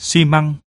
xi măng.